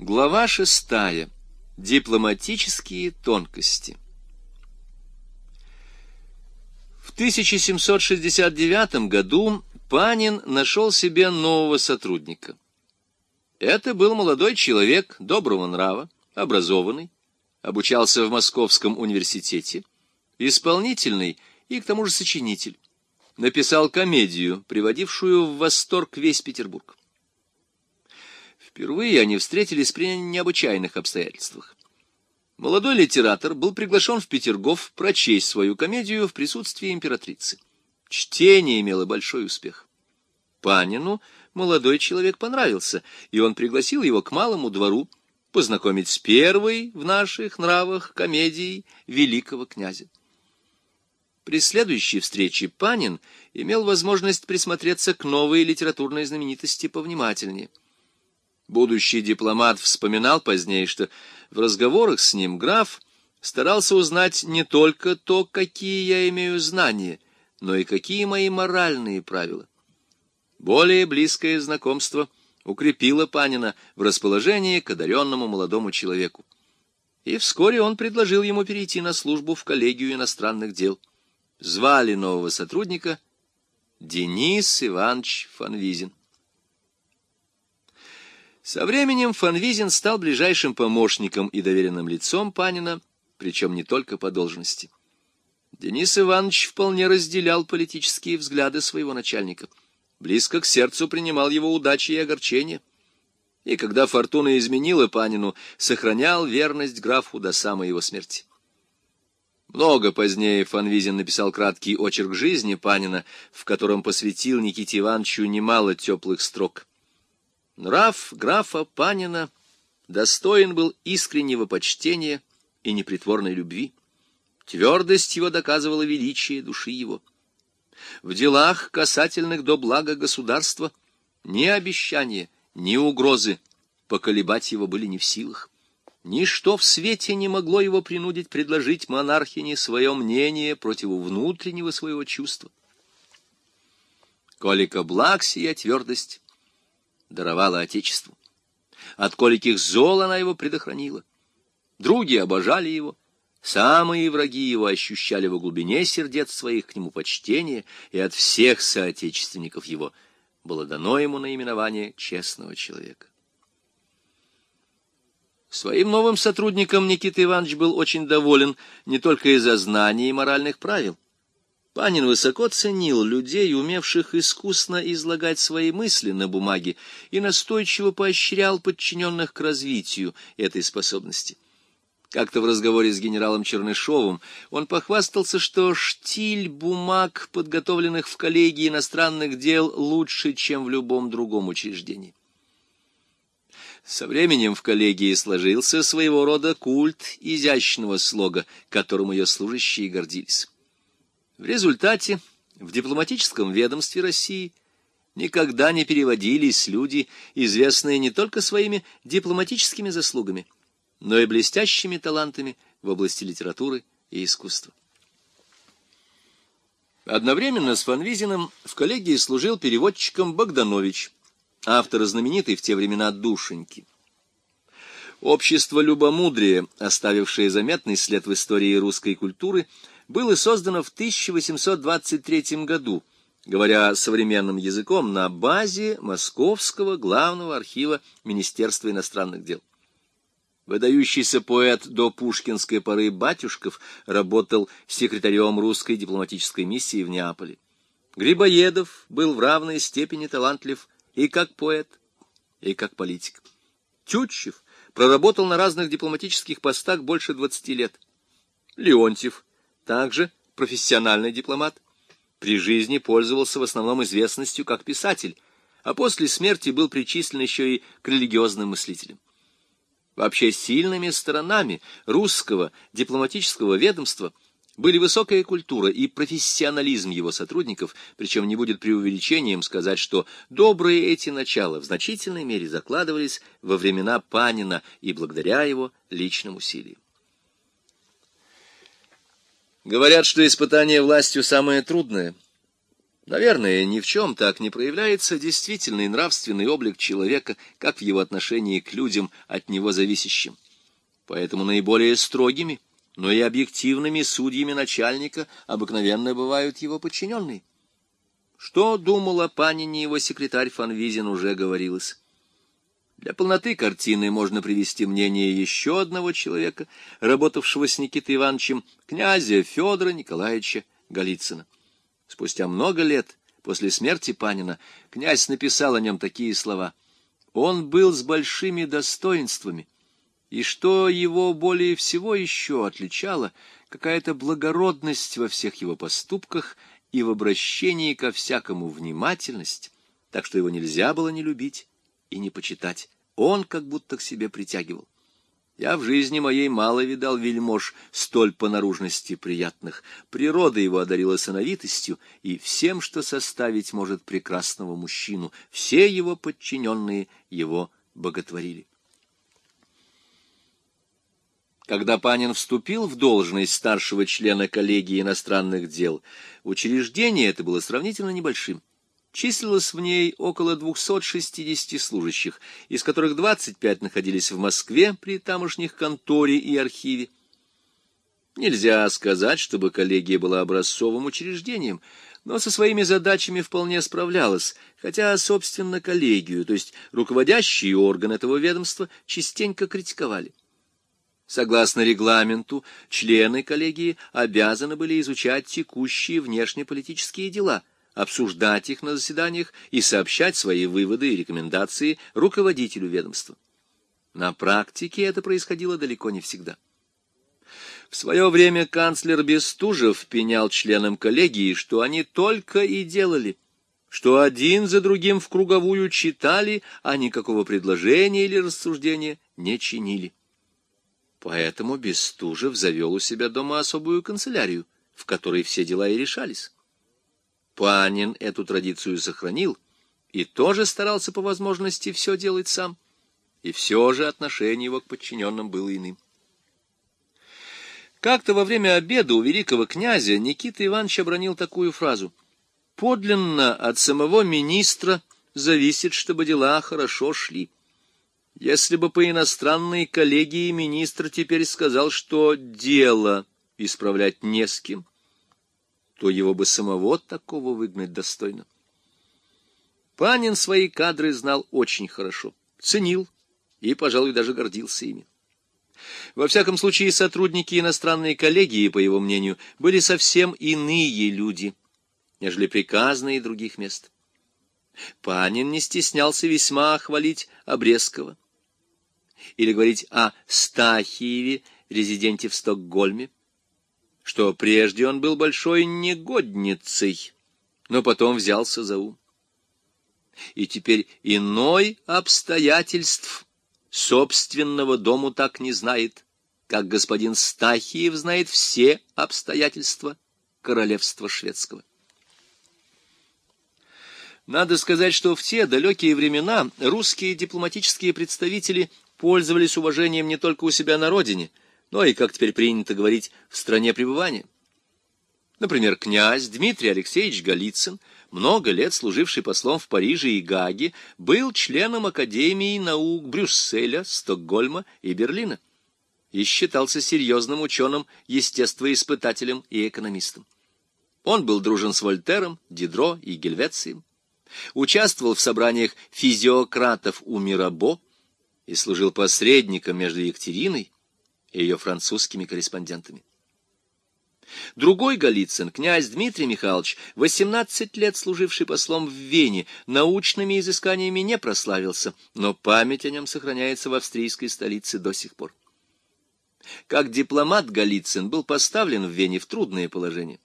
Глава шестая. Дипломатические тонкости. В 1769 году Панин нашел себе нового сотрудника. Это был молодой человек доброго нрава, образованный, обучался в Московском университете, исполнительный и к тому же сочинитель. Написал комедию, приводившую в восторг весь Петербург. Впервые они встретились при необычайных обстоятельствах. Молодой литератор был приглашен в Петергоф прочесть свою комедию в присутствии императрицы. Чтение имело большой успех. Панину молодой человек понравился, и он пригласил его к малому двору познакомить с первой в наших нравах комедией великого князя. При следующей встрече Панин имел возможность присмотреться к новой литературной знаменитости повнимательнее — Будущий дипломат вспоминал позднее, что в разговорах с ним граф старался узнать не только то, какие я имею знания, но и какие мои моральные правила. Более близкое знакомство укрепило Панина в расположении к одаренному молодому человеку. И вскоре он предложил ему перейти на службу в коллегию иностранных дел. Звали нового сотрудника Денис Иванович Фанвизин. Со временем Фанвизин стал ближайшим помощником и доверенным лицом Панина, причем не только по должности. Денис Иванович вполне разделял политические взгляды своего начальника, близко к сердцу принимал его удачи и огорчения, и когда фортуна изменила Панину, сохранял верность графу до самой его смерти. Много позднее Фанвизин написал краткий очерк жизни Панина, в котором посвятил Никите Ивановичу немало теплых строк. Нрав графа Панина достоин был искреннего почтения и непритворной любви. Твердость его доказывала величие души его. В делах, касательных до блага государства, ни обещания, ни угрозы поколебать его были не в силах. Ничто в свете не могло его принудить предложить монархине свое мнение против внутреннего своего чувства. Колика благ сия твердость даровала Отечеству. От коликих зол она его предохранила. Други обожали его, самые враги его ощущали во глубине сердец своих к нему почтение, и от всех соотечественников его было дано ему наименование честного человека. Своим новым сотрудником Никита Иванович был очень доволен не только из-за знаний и моральных правил, Панин высоко ценил людей, умевших искусно излагать свои мысли на бумаге, и настойчиво поощрял подчиненных к развитию этой способности. Как-то в разговоре с генералом Чернышовым он похвастался, что штиль бумаг, подготовленных в коллегии иностранных дел, лучше, чем в любом другом учреждении. Со временем в коллегии сложился своего рода культ изящного слога, которым ее служащие гордились. В результате в дипломатическом ведомстве России никогда не переводились люди, известные не только своими дипломатическими заслугами, но и блестящими талантами в области литературы и искусства. Одновременно с Фанвизиным в коллегии служил переводчиком Богданович, автор знаменитой в те времена «Душеньки». Общество любомудрия, оставившее заметный след в истории русской культуры, было создано в 1823 году, говоря современным языком, на базе Московского главного архива Министерства иностранных дел. Выдающийся поэт до пушкинской поры Батюшков работал секретарем русской дипломатической миссии в Неаполе. Грибоедов был в равной степени талантлив и как поэт, и как политик. Тютчев проработал на разных дипломатических постах больше 20 лет. Леонтьев также профессиональный дипломат. При жизни пользовался в основном известностью как писатель, а после смерти был причислен еще и к религиозным мыслителям. Вообще сильными сторонами русского дипломатического ведомства были высокая культура и профессионализм его сотрудников, причем не будет преувеличением сказать, что добрые эти начала в значительной мере закладывались во времена Панина и благодаря его личным усилиям. Говорят, что испытание властью самое трудное. Наверное, ни в чем так не проявляется действительный нравственный облик человека, как в его отношении к людям, от него зависящим. Поэтому наиболее строгими, но и объективными судьями начальника обыкновенно бывают его подчиненные. Что думал о Панине его секретарь Фанвизин уже говорилось. Для полноты картины можно привести мнение еще одного человека, работавшего с Никитой Ивановичем, князя Федора Николаевича Голицына. Спустя много лет после смерти Панина князь написал о нем такие слова. Он был с большими достоинствами, и что его более всего еще отличало, какая-то благородность во всех его поступках и в обращении ко всякому внимательность, так что его нельзя было не любить и не почитать. Он как будто к себе притягивал. Я в жизни моей мало видал вельмож столь по наружности приятных. Природа его одарила сыновитостью и всем, что составить может прекрасного мужчину. Все его подчиненные его боготворили. Когда Панин вступил в должность старшего члена коллегии иностранных дел, учреждение это было сравнительно небольшим. Числилось в ней около 260 служащих, из которых 25 находились в Москве при тамошних конторе и архиве. Нельзя сказать, чтобы коллегия была образцовым учреждением, но со своими задачами вполне справлялась, хотя, собственно, коллегию, то есть руководящий орган этого ведомства, частенько критиковали. Согласно регламенту, члены коллегии обязаны были изучать текущие внешнеполитические дела – обсуждать их на заседаниях и сообщать свои выводы и рекомендации руководителю ведомства. На практике это происходило далеко не всегда. В свое время канцлер Бестужев пенял членам коллегии, что они только и делали, что один за другим в круговую читали, а никакого предложения или рассуждения не чинили. Поэтому Бестужев завел у себя дома особую канцелярию, в которой все дела и решались. Панин эту традицию сохранил и тоже старался по возможности все делать сам. И все же отношение его к подчиненным было иным. Как-то во время обеда у великого князя Никита Иванович обронил такую фразу. «Подлинно от самого министра зависит, чтобы дела хорошо шли». Если бы по иностранной коллегии министр теперь сказал, что дело исправлять не с кем, то его бы самого такого выгнать достойно. Панин свои кадры знал очень хорошо, ценил и, пожалуй, даже гордился ими. Во всяком случае, сотрудники иностранной коллегии, по его мнению, были совсем иные люди, нежели приказные других мест. Панин не стеснялся весьма хвалить Обрезкова или говорить о Стахиеве, резиденте в Стокгольме что прежде он был большой негодницей, но потом взялся за ум. И теперь иной обстоятельств собственного дому так не знает, как господин Стахиев знает все обстоятельства королевства шведского. Надо сказать, что в те далекие времена русские дипломатические представители пользовались уважением не только у себя на родине – но и, как теперь принято говорить, в стране пребывания. Например, князь Дмитрий Алексеевич Голицын, много лет служивший послом в Париже и Гаге, был членом Академии наук Брюсселя, Стокгольма и Берлина и считался серьезным ученым, естествоиспытателем и экономистом. Он был дружен с Вольтером, Дидро и Гельвецием, участвовал в собраниях физиократов у Мирабо и служил посредником между Екатериной и ее французскими корреспондентами. Другой Голицын, князь Дмитрий Михайлович, 18 лет служивший послом в Вене, научными изысканиями не прославился, но память о нем сохраняется в австрийской столице до сих пор. Как дипломат Голицын был поставлен в Вене в трудное положение.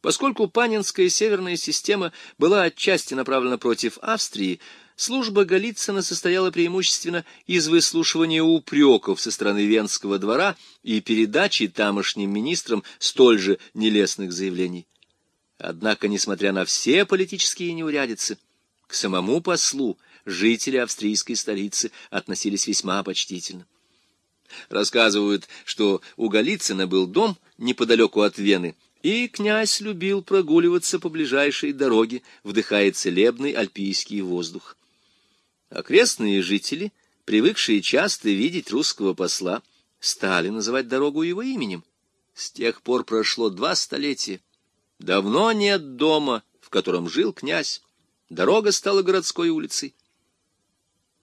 Поскольку панинская северная система была отчасти направлена против Австрии, служба Голицына состояла преимущественно из выслушивания упреков со стороны Венского двора и передачи тамошним министрам столь же нелестных заявлений. Однако, несмотря на все политические неурядицы, к самому послу жители австрийской столицы относились весьма почтительно. Рассказывают, что у Голицына был дом неподалеку от Вены, И князь любил прогуливаться по ближайшей дороге, вдыхая целебный альпийский воздух. Окрестные жители, привыкшие часто видеть русского посла, стали называть дорогу его именем. С тех пор прошло два столетия. Давно нет дома, в котором жил князь. Дорога стала городской улицей.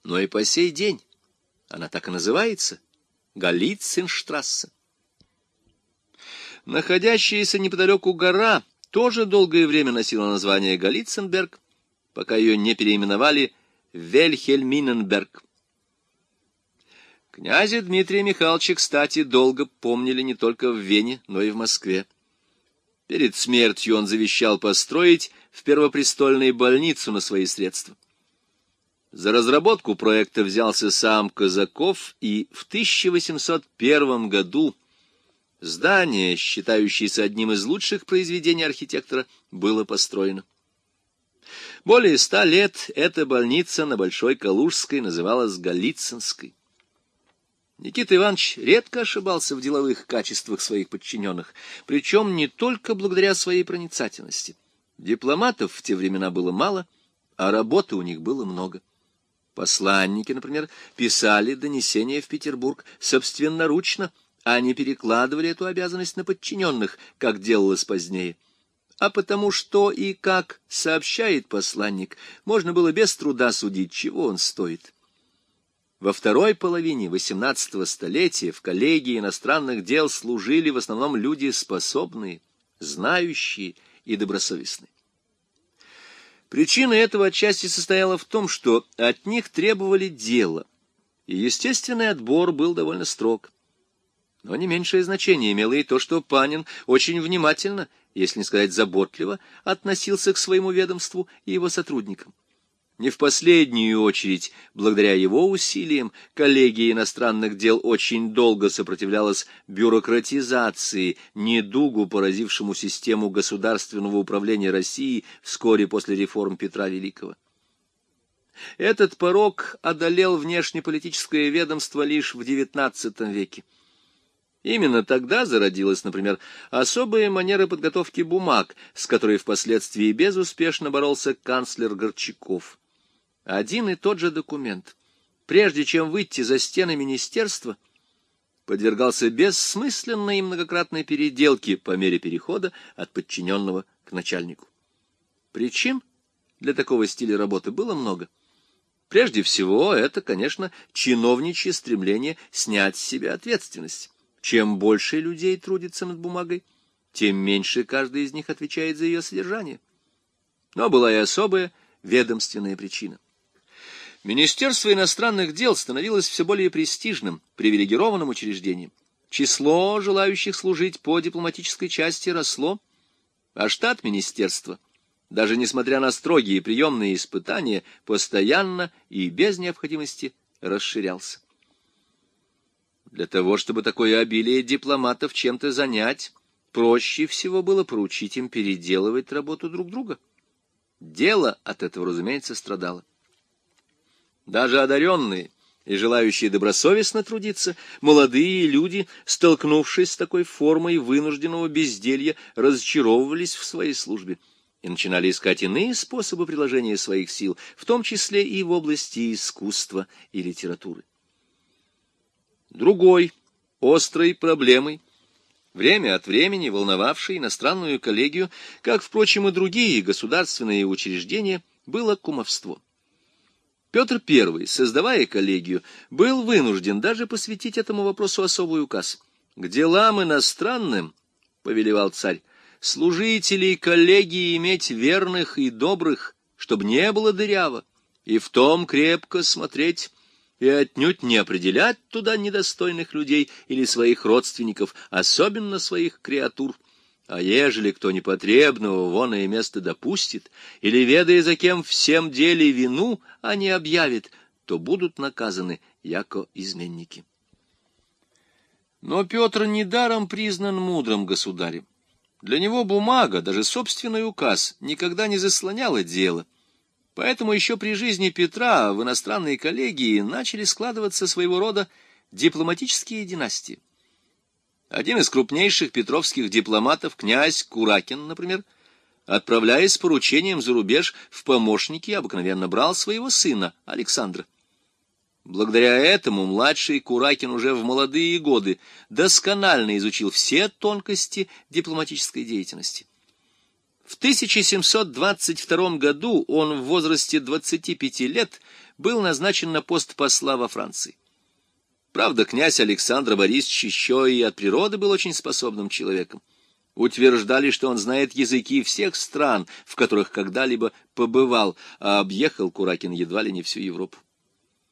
Но и по сей день она так и называется — Галицинштрассе. Находящаяся неподалеку гора тоже долгое время носила название Галиценберг, пока ее не переименовали Вельхельминенберг. Князя Дмитрия Михайловича, кстати, долго помнили не только в Вене, но и в Москве. Перед смертью он завещал построить в Первопрестольной больницу на свои средства. За разработку проекта взялся сам Казаков, и в 1801 году здание, считающееся одним из лучших произведений архитектора, было построено. Более ста лет эта больница на Большой Калужской называлась Голицынской. Никита Иванович редко ошибался в деловых качествах своих подчиненных, причем не только благодаря своей проницательности. Дипломатов в те времена было мало, а работы у них было много. Посланники, например, писали донесения в Петербург собственноручно, а не перекладывали эту обязанность на подчиненных, как делалось позднее. А потому что и как сообщает посланник, можно было без труда судить, чего он стоит. Во второй половине XVIII столетия в коллегии иностранных дел служили в основном люди способные, знающие и добросовестные. Причина этого отчасти состояла в том, что от них требовали дела, и естественный отбор был довольно строг. Но не меньшее значение имело и то, что Панин очень внимательно, если не сказать заботливо, относился к своему ведомству и его сотрудникам. Не в последнюю очередь, благодаря его усилиям, коллегия иностранных дел очень долго сопротивлялась бюрократизации, недугу, поразившему систему государственного управления России вскоре после реформ Петра Великого. Этот порог одолел внешнеполитическое ведомство лишь в XIX веке. Именно тогда зародилась, например, особая манера подготовки бумаг, с которой впоследствии безуспешно боролся канцлер Горчаков. Один и тот же документ, прежде чем выйти за стены министерства, подвергался бессмысленной и многократной переделке по мере перехода от подчиненного к начальнику. Причин для такого стиля работы было много. Прежде всего, это, конечно, чиновничье стремление снять с себя ответственность. Чем больше людей трудится над бумагой, тем меньше каждый из них отвечает за ее содержание. Но была и особая ведомственная причина. Министерство иностранных дел становилось все более престижным, привилегированным учреждением. Число желающих служить по дипломатической части росло, а штат министерства, даже несмотря на строгие приемные испытания, постоянно и без необходимости расширялся. Для того, чтобы такое обилие дипломатов чем-то занять, проще всего было поручить им переделывать работу друг друга. Дело от этого, разумеется, страдало. Даже одаренные и желающие добросовестно трудиться, молодые люди, столкнувшись с такой формой вынужденного безделья, разочаровывались в своей службе и начинали искать иные способы приложения своих сил, в том числе и в области искусства и литературы. Другой острой проблемой, время от времени волновавшей иностранную коллегию, как, впрочем, и другие государственные учреждения, было кумовство. Петр I, создавая коллегию, был вынужден даже посвятить этому вопросу особый указ. «К делам иностранным, — повелевал царь, — служителей коллегии иметь верных и добрых, чтобы не было дыряво, и в том крепко смотреть, и отнюдь не определять туда недостойных людей или своих родственников, особенно своих креатур, а ежели кто непотребного вон и место допустит, или, ведая за кем всем деле вину, а не объявит, то будут наказаны, яко изменники. Но Петр недаром признан мудрым государем. Для него бумага, даже собственный указ, никогда не заслоняла дело. Поэтому еще при жизни Петра в иностранной коллегии начали складываться своего рода дипломатические династии. Один из крупнейших петровских дипломатов, князь Куракин, например, отправляясь с поручением за рубеж в помощники, обыкновенно брал своего сына Александра. Благодаря этому младший Куракин уже в молодые годы досконально изучил все тонкости дипломатической деятельности. В 1722 году он в возрасте 25 лет был назначен на пост посла во Франции. Правда, князь Александр Борисович еще и от природы был очень способным человеком. Утверждали, что он знает языки всех стран, в которых когда-либо побывал, а объехал Куракин едва ли не всю Европу.